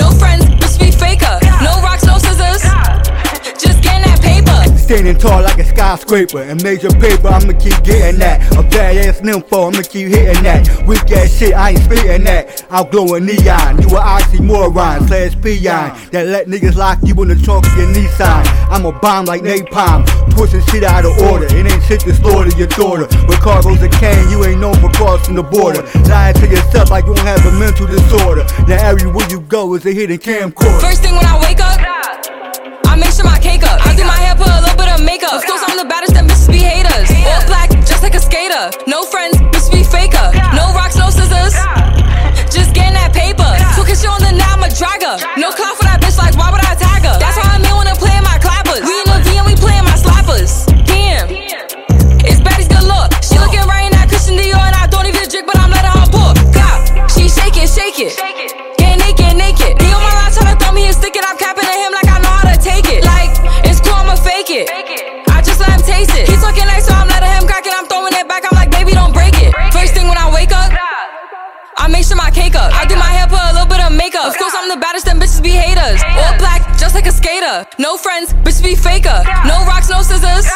No friends, bitch be faker. No rocks, no scissors. Just getting that paper. Standing tall like a skyscraper and major paper, I'ma keep getting that. A badass nympho, I'ma keep hitting that. Weak ass shit, I ain't spitting that. Outglowing neon, you a oxymoron slash peon that let niggas lock you in the trunk of your Nissan. I'm a bomb like napalm, pushing shit out of order. It ain't shit to slaughter your daughter. With cargoes of cane, you ain't known for crossing the border. Lying to yourself like you don't have a mental disorder. Now everywhere you go is a hidden camcorder. First thing when I wake up, I make sure my cake up. I do my hair, put a little bit of makeup. Of course, I'm the baddest, them bitches be haters. All black, just like a skater. No friends, bitch be faker. No rocks, no scissors. Just getting that paper. So kiss you on the now, I'm a dragger. No clout me and stick it. I'm capping at him like I know how to take it. Like, it's cool, I'ma fake it. I just let him taste it. He talking nice, so I'm letting him crack it. I'm throwing it back. I'm like, baby, don't break it. First thing when I wake up, I make sure my cake up. I do my hair, No friends, bitch be faker. No rocks, no scissors.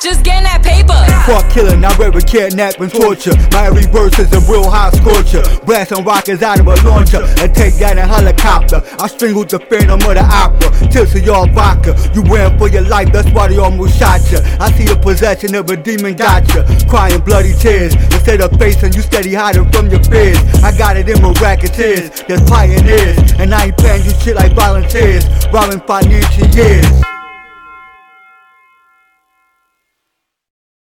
Just getting that paper. Fuck killing, I rather kidnap and torture. My every verse is a real hot scorcher. Blasting rockets out of a launcher and take down a helicopter. I strangled the phantom of the opera. Tilted y'all vodka. You ran for your life, that's why they almost shot ya. I see a possession of a demon gotcha. Crying bloody tears. Instead of facing, you steady hiding from your fears. I got it in my racketeers. There's pioneers. And I ain't paying you shit like volunteers. Robbing financial years.